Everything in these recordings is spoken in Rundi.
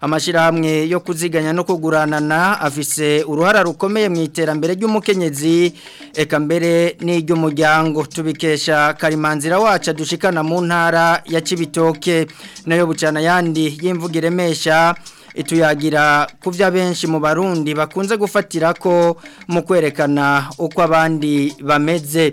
amashyirahamwe yo kuziganya no kuguranana afise uruhara rukomeye mu iterambere ry'umukenyezi eka mbere n'iry'umuryango tubikesha karimanzira wacu dushikana mu ntara ya kibitoke nayo bucana yandi y'imvugo iremesha ituyagira ku benshi mu barundi bakunze gufatira ko mu kwerekana uko abandi bameze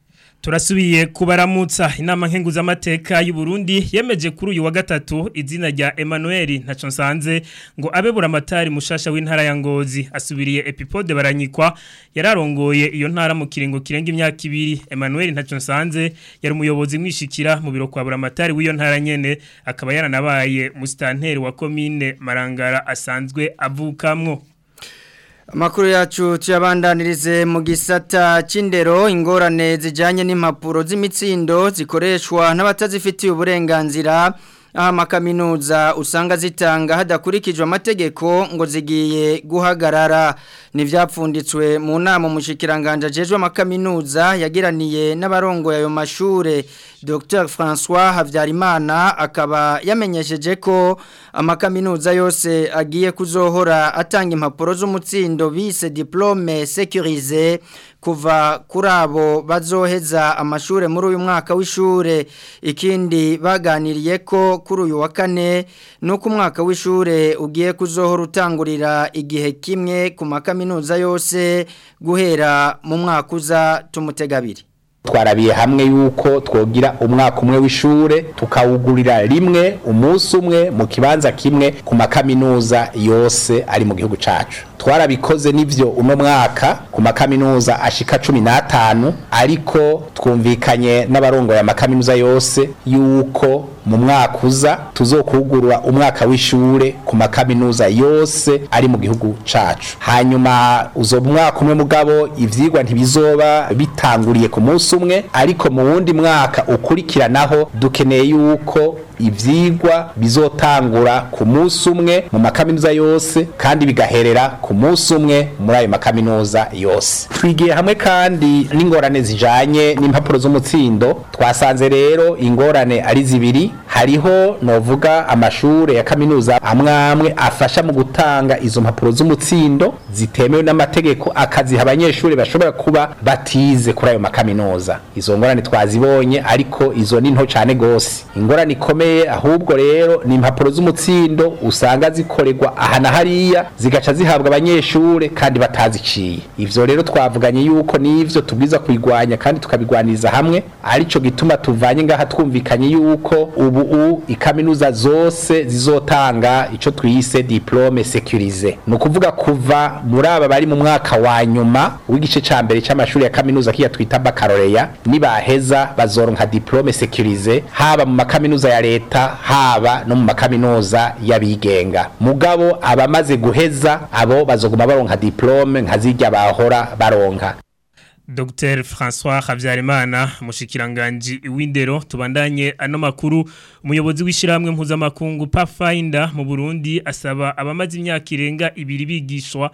turasubiye kubaramutsa inama nkenguzamateka y'u Burundi yemeje kuri uyu wa gatatu izina rya Emmanuel ntaco nsanze ngo abe buramatari mushasha w'intara ya Ngozi asubiriye Epipode baranyikwa yararongoye iyo ntara mu kiringo kirenga imyaka ibiri Emmanuel ntaco nsanze yari umuyobozi mwishikira mu biro kwa buramatari w'iyo ntara nyene akaba yaranabaye musitanteri wa commune Marangara asanzwe avukamwo Makuru yacu tuyabandanirize mu gisata c'indero ingorane zijanye n'impapuro z'imitsindo zikoreshwa n'abatazifitiye uburenganzira amakaminuza usanga zitanga hadakurikijwe amategeko ngo zigiye guhagarara ntibyapfunditswe mu nama mushikiranganja ajejwe makaminuza yagiraniye n'abarongoye ayo mashure Dr François Havyarimana akaba yamenyesheje ko amakaminuza yose agiye kuzohora atanga impapuro z'umutsindo bise diplome sécurisée kuva kuri abo bazoheza amashuri muri uyu mwaka w'ishure ikindi baganiriye ko kuri uyu wa kane no ku mwaka w'ishure ugiye kuzohora utangurira igihe kimwe ku makaminuza yose guhera mu mwaka uza tumutegabiri twarabiye hamwe yuko twogira umwaka umwe w'ishure tukawugurira rimwe umunsi umwe mu kibanza kimwe ku makaminuza yose ari mu gihugu cyacu twarabikoze n'ibyo uno mwaka ku makaminuza ashika cumi n'atanu ariko twumvikanye ya makaminuza yose yuko mu mwaka uza tuzokugurura umwaka w'ishure ku makaminuza yose ari mu gihugu cacu hanyuma uzo mwaka umwe mugabo ivyigwa ntibizoba bitanguriye ku munsi umwe ariko mu wundi mwaka ukurikiranaho dukeneye yuko ibyigwa bizotangura ku munsi umwe mu makaminuza yose kandi bigaherera ku munsi umwe muri ayo makaminuza yose twigiye hamwe kandi n'ingorane zijanye n'impapuro z'umutsindo twasanze rero ingorane ari zibiri hariho novuga amashuri ya kaminuza amwamwe afasha mu gutanga izo mpapuro z'umutsindo zitemewe n'amategeko akaziha abanyeshuri bashobora kuba batize kuri ayo makaminuza izo ngorane twazibonye ariko izo ni nto cyane gose ingorane ikomeye ahubwo rero ni impapuro z'umutsindo usanga zikorerwa aha hariya zigaca zihabwa abanyeshure kandi bataziciye ivyo rero twavuganye yuko nivyo tubwiza kwigwanya kandi tukabigwaniriza hamwe arico gituma tuvanye ngaha twumvikanye yuko ubu u ikaminuza zose zizotanga ico twise diplome securize ni kuvuga kuva muri aba bari mu mwaka wa nyuma w'igice ca mbere c'amashuri ya kaminuza kiya twita baccalaureat nibaheza bazoronka diplome securize haba mu makaminuza ya leta haba no mu makaminuza y'abigenga mugabo abamaze guheza abo bazoguma baronka diplome nka zirya bahora baronka Dr François Habyarimana mushikiranganji w'indero tubandanye ano makuru umuyobozi w'ishiramwe mpuzamakungu Pathfinder mu Burundi asaba abamaze imyaka irenga ibiri bigishwa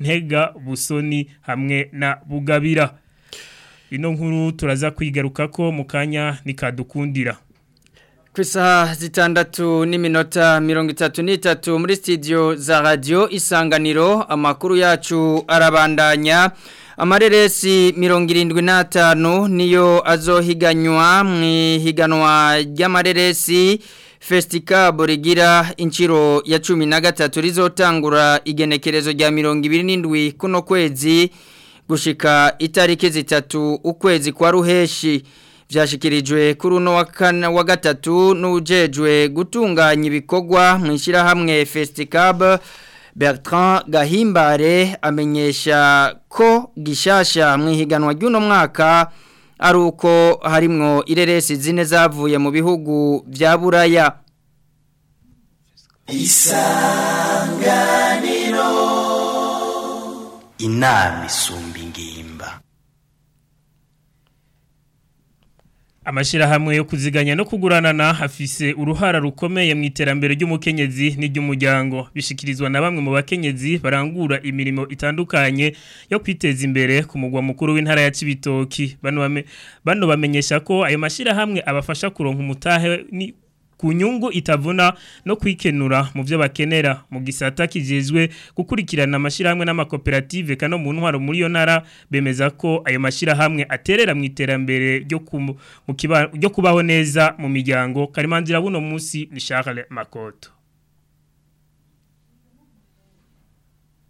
Ntega Busoni hamwe na Bugabira ino nkuru turaza kwigaruka ko mukanya nikadukundira ku isaha zitandatu n'iminota mirongo itatu n'itatu muri studio za Radio isanganiro amakuru yacu arabandanya amareresi mirongo irindwi n'atanu niyo azohiganywa mu ihiganwa ry'amareresi fesitikabu rigira inshuro ya cumi na gatatu rizotangura igenekerezo rya mirongo ibiri n'indwi kuno kwezi gushika itariki zitatu ukwezi kwa ruheshi byashyikirijwe kuri wakana wa gatatu n'ujejwe gutunganya ibikorwa mu ishyirahamwe fesitikab Bertrand gahimbare amenyesha ko gishasha mu ihiganwa ry'uno mwaka ari uko harimwo ireresi zine zavuye mu bihugu bya buraya isanganiro inama isumba amashyirahamwe yo kuziganya no kuguranana hafise uruhara rukomeye mu iterambere ry'umukenyezi n'iry'umuryango bishikirizwa na bamwe mu bakenyezi barangura imirimo itandukanye yo kwiteza imbere ku mugwa mukuru w'intara ya Cibitoki bano bamenyesha ko ayo mashyirahamwe abafasha kuronka umutahe ni Kunyungu itavuna no kwikenura mu byo bakenera mu gisata kijezwe gukurikirana amashyirahamwe n'amakoperative kano mu ntwaro muri iyo ntara bemeza ko ayo mashyirahamwe aterera mu iterambere ryo kubaho neza mu miryango karimanzira buno munsi ni Charles Makoto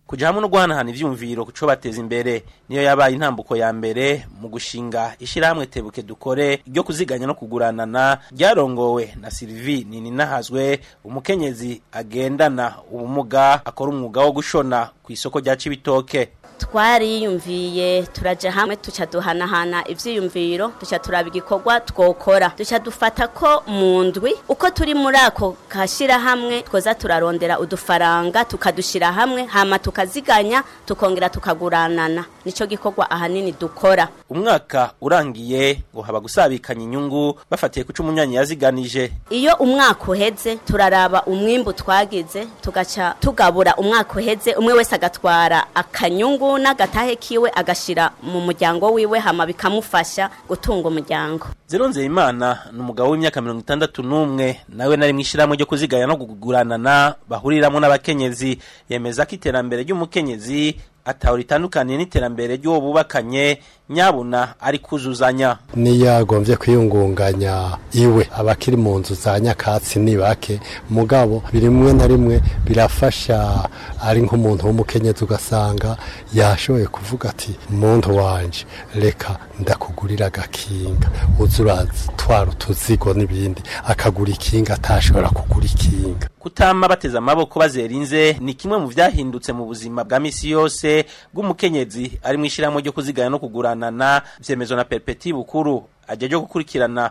kujya no guhanahana ibyumviro ku cyo bateza imbere niyo yabaye intambuko ya mbere mu gushinga ishyirahamwe tebuke dukore ryo kuziganya no kuguranana ryarongowe na Sylvie nini nahazwe umukenyezi agendana ubumuga akora umwuga wo gushona ku isoko rya kibitoke twariyumviye turajya hamwe tuca duhanahana ibyiyumviro duca turaba igikorwa twokora duca dufata ko mu ndwi uko turi muri ako hamwe, twoza turarondera udufaranga tukadushyira hamwe hama tukaziganya tukongera tukaguranana nicyo gikorwa ahanini dukora umwaka urangiye ngo haba gusabikanya inyungu bafatiye kuca umunyanya yaziganije iyo umwaka uheze turaraba umwimbu twagize tugaca tugabura umwaka uheze umwe wese agatwara akanyungu n'agatahe kiwe agashyira mu muryango wiwe hama bikamufasha gutunga umuryango zeronzeye imana ni umugabo w'imyaka mirongo itandatu n'umwe nawe nari mu ishyirahamwe ryo kuzigaya no na bahuriramo n'abakenyezi yemeza ko iterambere ry'umukenyezi ataho ritandukaniye n'iterambere ry'uwo bubakanye nyabona ari kuzuzanya niyo yagombye kwiyungunganya iwe abakiri mu nzu za nyakatsi bake mugabo rimwe na rimwe birafasha ari nk'umuntu w'umukenyezi ugasanga yashoboye kuvuga ati muntu wanje reka ndakugurira agakinga uzi uratwara utuzigo n'ibindi akagura ikinga atashobora kugura ikinga kutama bateze amaboko bazirinze ni kimwe mu byahindutse mu buzima bwa misi yose bw'umukenyezi ari mu ishyirahamwe ryo kuzigana no kuguranana byemezwa na peripeti bukuru ajya ryo gukurikirana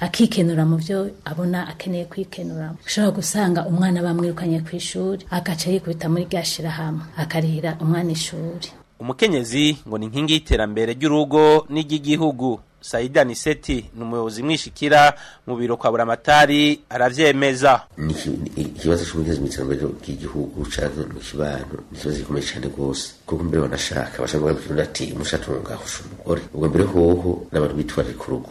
akikenura mu byo abona akeneye kwikenura ushobora gusanga umwana bamwirukanye ku ishuri agaca yikubita muri rya shirahamwe akarihira umwana ishuri umukenyezi ngo ni inkingi y'iterambere ry'urugo n'iry'igihugu Saida Niseti ni umuyobozi mwishikira mu biro kwa buramatari aravyemeza ikibazo cy'umugezi mitsango cy'igihugu cyangwa mu kibano ikibazo gikomeye cyane gose kuko mbere banashaka bashaka kugira ati mushatunga husha umugore ubwo mbere hoho n'abantu bitwarira ku rugo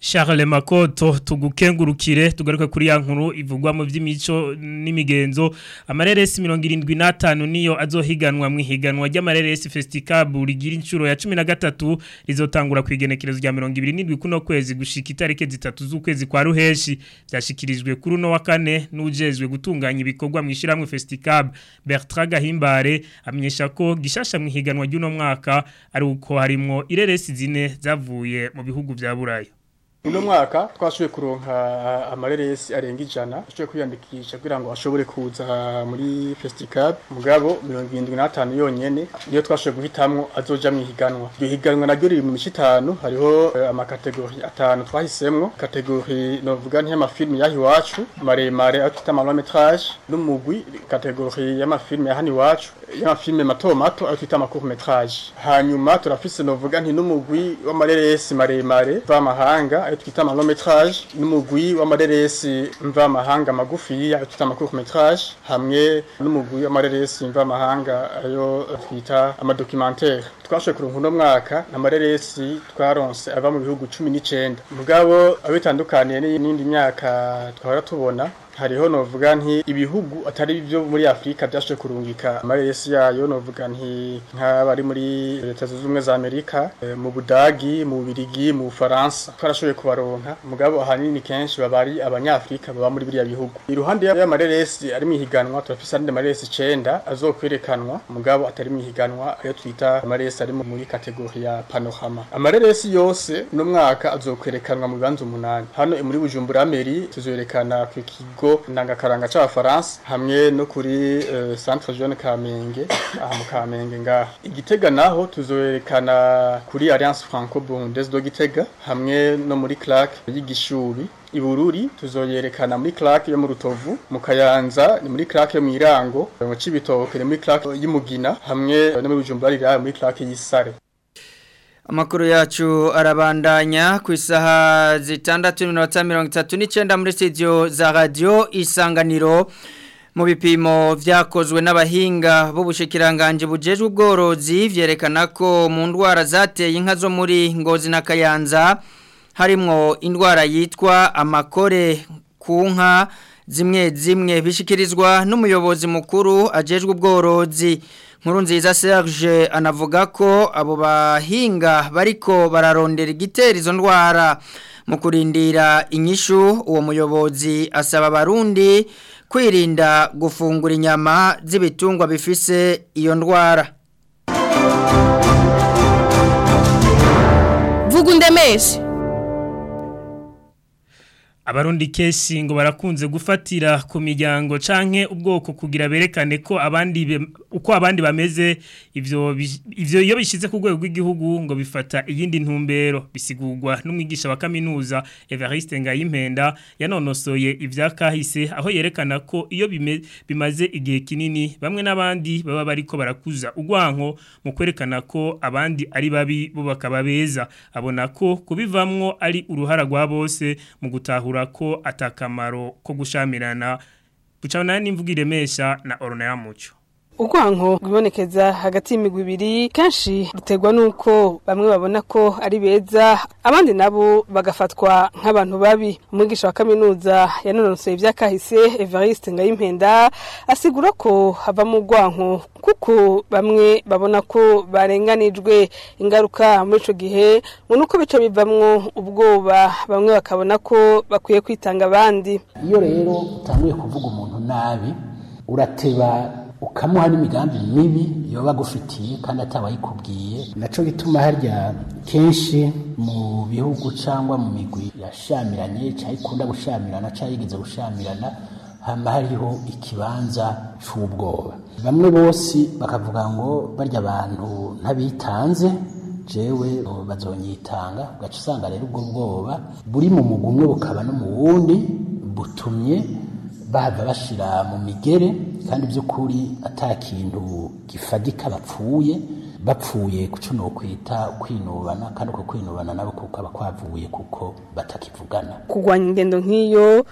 Charles Makoto tugukengurukire tugaruka kuri ya nkuru ivugwa mu by'imico n'imigenzo amareresi 75 niyo azohiganwa mu higanwa ry'amareresi Festival rigira inshuro ya 13 rizotangura kwigenekerezo rya 27 kuno kwezi gushika itariki zitatu z'ukwezi kwa ruheshi byashikirijwe kuri no wa kane n'ujejwe gutunganya ibikorwa mu ishiramwe Festival Bertrand Gahimbare amenyesha ko gishasha mu higanwa ry'uno mwaka ari uko harimo ireresi zine zavuye mu bihugu bya Burayi uno mwaka twashoboye kuronka ah, amareresi arenga ijana ashoboye kwiyandikisha kugira ngo ashobore kuza ah, muri festicab mugabo mirongo irindwi n'atanu yonyine niyo twashoboye guhitamo azoja mu ihiganwa iryo higanwa naryo riri mu mice itanu hariho eh, amakategori atanu twahisemwo kategori novuga nk'amafilimi y'aho iwacu maremare aho twita amalometrage n'umugwi kategori y'amafilimi ya hano iwacu y'amafilimi mato mato aho twita amakurumetrage hanyuma turafise novuga nti n'umugwi w'amareresi maremare v'amahanga ayo twita ama long metrage n'umugwi w'amareresi mvamahanga magufi ayo twita ama court metrage hamwe n'umugwi w'amareresi mvamahanga ayo twita ama documentaire ku kuronka uno na amareresi twaronse ava mu bihugu cumi n’icenda mugabo abitandukaniye n'indi myaka twahora tubona hariho novuga nti ibihugu atari byo muri Afrika byashoje kurungika amaresi yayo novuga nti nk'abari muri leta zunze za Amerika eh, mu Budagi mu Birigi mu Faransa twarashoboye kubaronka mugabo ahanini kenshi babari Abanyafurika baba muri biriya bihugu iruhande y'amaresi ari mu ihiganwa turafise andi maresi 9 azokwerekanwa mugabo atari mu higanwa ayo twita amaresi ari muri kategori ya Panohama. amaresi yose n’umwaka mwaka azokwerekanwa mu bibanzo umunani hano muri Bujumbura Meri tuzoyerekana ku kigo kigo ndangakaranga c'abafaransa hamwe no kuri eh, centre jeune kamenge aha mu kamenge ngaha igitega naho tuzoyerekana kuri alliance franco bundes do gitega hamwe no muri clark y'igishubi ibururi tuzoyerekana muri clark yo mu rutovu mu kayanza ni muri clark yo mu irango mu cibitoke ni muri clark y'umugina hamwe no mu bijumbura riraye muri clark y'isare Amakuru yacu arabandanya ku isaha zitandatu n'iminota mirongo itatu n'icyenda muri studio za radio isanganiro mu bipimo byakozwe n'abahinga b'ubushikiranganje bujejwe ubworozi vyerekana ko mu ndwara zateye inka zo muri Ngozi na Kayanza harimo indwara yitwa amakore ku nka zimwe zimwe bishikirizwa n'umuyobozi mukuru ajejwe ubworozi nkuru nziza Serge anavuga ko abo bahinga bariko bararondera igitera izo ndwara mu kurindira inyishu uwo muyobozi asaba abarundi kwirinda gufungura inyama z'ibitungwa bifise iyo ndwara vuga undemeshe abarundi kenshi ngo barakunze gufatira ku miryango canke ubwoko kugira berekane ko abandi uko abandi bameze ivyo ivyo iyo bishize ku rwego rw'igihugu ngo bifata iyindi ntumbero bisigugwa n'umwigisha wa kaminuza Evariste Ngayimpenda yanonosoye ivyakahise aho yerekana ko iyo bimaze igihe kinini bamwe n'abandi baba bariko barakuza ugwanko mu kwerekana ko abandi ari babi bo bakaba beza abona ko kubivamwo ari uruhara rwa bose mu gutahura bagahura ko atakamaro ko gushamirana bucana n'imvugo iremesha na orona ya urwanko rwibonekeza hagati y'imigwi ibiri kenshi ruterwa n'uko bamwe babona ko ari beza abandi nabo bagafatwa nk'abantu babi umwigisha wa kaminuza yanonosoye ibyakahise evariste ngayimpenda asigura ko havamo urwanko kuko bamwe babona ko barenganijwe ingaruka muri icyo gihe ngo ni uko bica bivamo ubwoba bamwe bakabona ko bakwiye kwitanga abandi iyo rero utanguye kuvuga umuntu nabi urateba ukamuha n'imigambi mibi yoba agufitiye kandi atabayikubwiye naco gituma harya kenshi mu bihugu cyangwa mu migwi yashamiranye cyangwa ikunda gushamirana cyangwa yigeze gushamirana hama hariho ikibanza c'ubwoba bamwe bose bakavuga ngo barya abantu ntabitanze jewe bazonyitanga ugaca usanga rero ubwo bwoba buri mu mugumwe bukaba no mu wundi butumye bahava bashira mu migere kandi by'ukuri ata kintu gifatika bapfuye bapfuye ku cyo ukwita kwinubana kandi uko kwinubana nabo kuko aba kwavuye kuko batakivugana kurwanya ingendo nk'iyo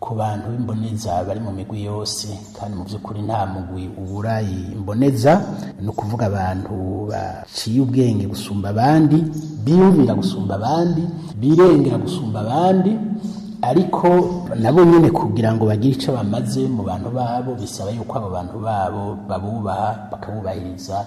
ku bantu b'imboneza bari mu migwi yose kandi mu by'ukuri nta mugwi ubura imboneza ni ukuvuga abantu baciye ubwenge gusumba abandi biyumvira gusumba abandi birengera gusumba abandi ariko nabo nyine kugira ngo bagire icyo bamaze mu bantu babo bisaba yuko abo bantu babo babubaha bakabubahiriza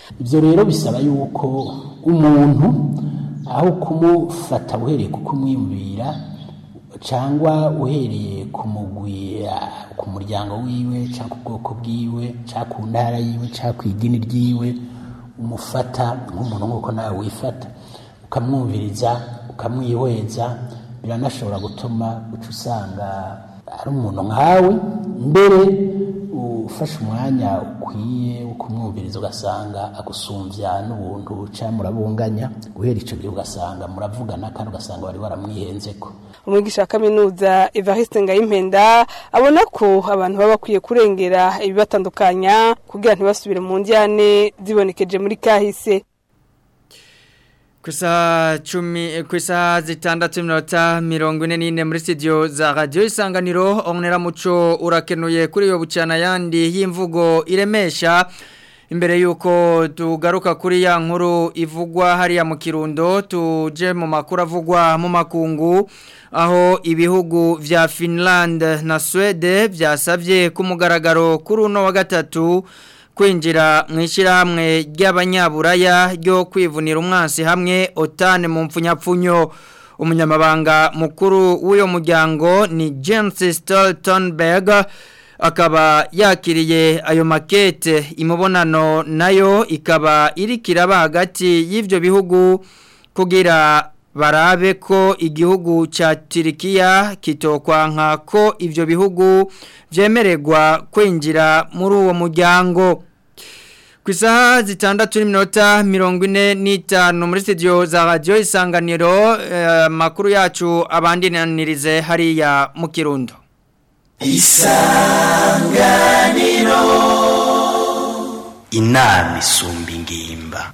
ibyo rero bisaba yuko umuntu aho kumufata uhereye kukumwibwira cyangwa uhereye kumugwira ku muryango wiwe cyangwa ku bwoko bwiwe cyangwa ku ntara yiwe cyangwa ku idini ryiwe umufata nk'umuntu nk'uko nawe wifata ukamwumviriza ukamwihweza biranashobora gutuma uca usanga ari umuntu nkawe mbere ufashe umwanya ukwiye wo kumwumviriza ugasanga agusumbya n'ubuntu uca murabunganya guhera icyo gihe ugasanga muravugana kandi ugasanga bari baramwihenze ko. umwigisha wa kaminuza Evariste Ngayimpenda abona ko abantu baba bakwiye kurengera ibibatandukanya kugira ntibasubire mu njyane zibonekeje muri kahise Kusa chumi, kusa zitandatu minota mirongo ine n'ine muri studio za radio isanganiro onera muco urakenuye kuri yo bucana yandi y'imvugo iremesha imbere yuko tugaruka kuri ya nkuru ivugwa hariya mu kirundo tuje mu makuru avugwa mu makungu aho ibihugu vya Finland na Swede byasabye ku mugaragaro kuri uno wa gatatu kwinjira mu ishyirahamwe ry'abanyaburaya ryo kwivunira umwansi hamwe otane mu mpfunyapfunyo umunyamabanga mukuru w'uyu muryango ni james stoltenberg akaba yakiriye ayo makete imubonano nayo ikaba irikiraba hagati y'ibyo bihugu kugira barabe ko igihugu cya turikiya kitokwanka ko ibyo bihugu byemererwa kwinjira muri uwo muryango ku isaha zitandatu n'iminota mirongo ine n'itanu muri sitidiyo za radiyo isanganiro eh, makuru yacu abandi abandananirize hariya mu kirundo isanganiro inama isumba ingimba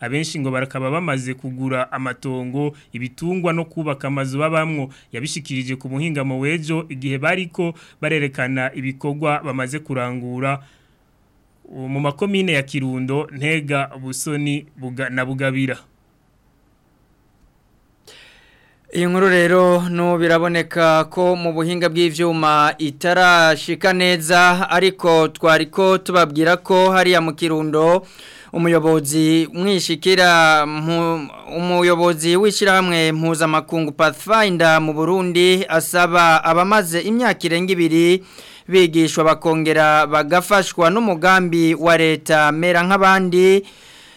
abenshi ngo barakaba bamaze kugura amatongo ibitungwa no kubaka amazu babamwo yabishikirije ku muhinga mu wejo igihe bariko barerekana ibikogwa bamaze kurangura mu makomine ya kirundo ntega busoni na bugabira Iyi rero nubiraboneka ko mu buhinga bw'ivyuma itarashika neza ariko twariko tubabwira ko hariya mu kirundo umuyobozi mwishikira umuyobozi w'ishyirahamwe mpuzamakungu Pathfinder mu Burundi asaba abamaze imyaka irenga ibiri bigishwa bakongera bagafashwa n'umugambi wa leta mera nk'abandi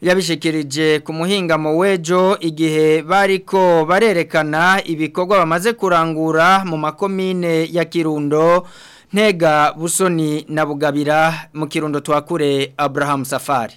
yabishikirijije ku muhingamo w'ejo igihe bariko barerekana ibikorwa bamaze kurangura mu makomine ya kirundo ntega busoni na bugabira mu kirundo twakure abraham safari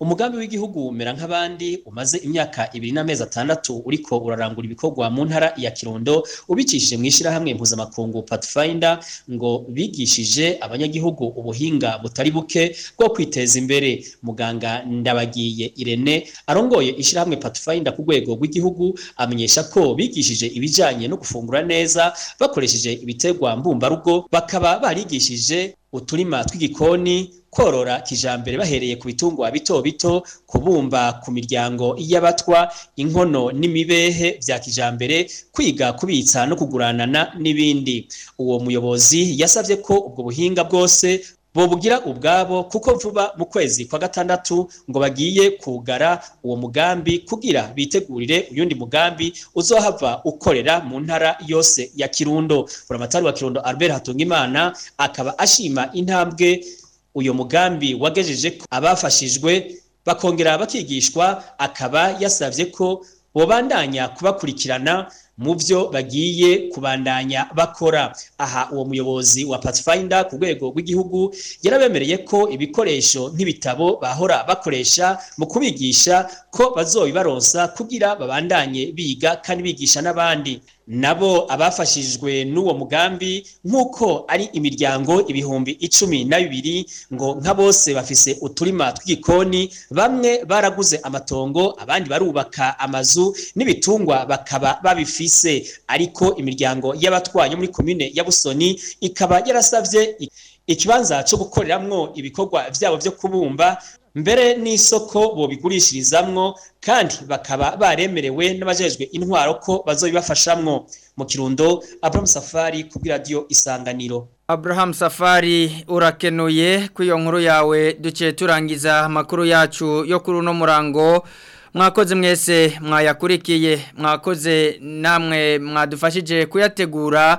umugambi w'igihugu umera nk'abandi umaze imyaka ibiri n'amezi atandatu uriko urarangura ibikorwa mu ntara ya Kirundo ubikishije mu ishyirahamwe mpuzamakungu Pathfinder ngo bigishije abanyagihugu ubuhinga butari buke bwo kwiteza imbere muganga Ndabagiye Irene arongoye ishyirahamwe Pathfinder ku rwego rw'igihugu amenyesha ko bigishije ibijyanye no gufungura neza bakoresheje ibitegwa mbumbarugo bakaba barigishije uturima tw'igikoni korora kijambere bahereye ku bitungwa bito bito kubumba ku miryango y'abatwa inkono n'imibehe bya kijambere kwiga kubitsa no kuguranana n'ibindi uwo muyobozi yasabye ko ubwo buhinga bwose bobugira ubwabo kuko vuba mu kwezi kwa gatandatu ngo bagiye kugara uwo mugambi kugira bitegurire uyundi mugambi uzohava ukorera mu ntara yose ya Kirundo buramatari wa Kirundo Albert Hatungimana akaba ashima intambwe uyu mugambi wagejeje ko abafashijwe bakongera bakigishwa akaba yasabye ko bobandanya kubakurikirana mu byo bagiye kubandanya bakora aha uwo muyobozi wa Pathfinder ku rwego rw'igihugu yarabemereye ko ibikoresho nk'ibitabo bahora bakoresha mu kubigisha ko bazobibaronsa kugira babandanye biga kandi bigisha n'abandi nabo abafashijwe n'uwo mugambi nk'uko ari imiryango ibihumbi icumi na bibiri ngo nka bose bafise uturima tw'igikoni bamwe baraguze amatongo abandi barubaka amazu n'ibitungwa bakaba babifise ariko imiryango y'abatwanya muri komine ya Busoni ikaba yarasabye ikibanza cyo gukoreramo ibikorwa byabo byo kubumba mbere n'isoko bobigurishirizamwo kandi bakaba baremerewe n'abajejwe intwaro ko bazobibafashamwo mu kirundo Abraham Safari ku bw'iradiyo Isanganiro Abraham Safari urakenuye kw'iyo nkuru yawe duke turangiza amakuru yacu yo kuri uno murango mwakoze mwese mwayakurikiye mwakoze namwe mwadufashije kuyategura